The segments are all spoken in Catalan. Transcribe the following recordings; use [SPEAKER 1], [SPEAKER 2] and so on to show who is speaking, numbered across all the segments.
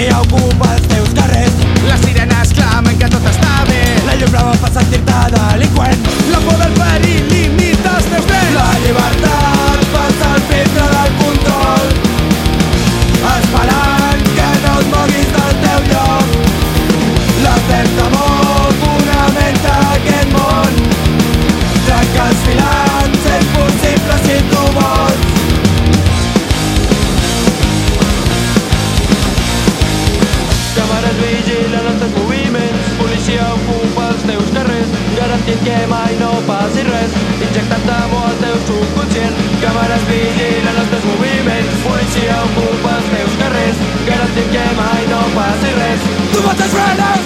[SPEAKER 1] em alguma fil en els teus moviments Policia ocupa els teus carrers Garantint que mai no passi res. Injectant amor al teu subconscient Càmeres vigilen els teus moviments Policia ocupa els teus carrers Garantint que mai no passi res. Tu pots frenar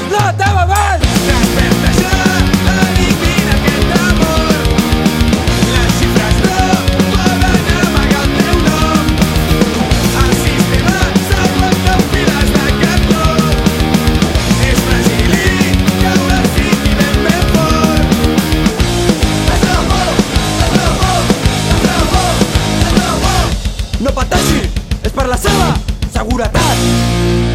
[SPEAKER 1] per la seva seguretat.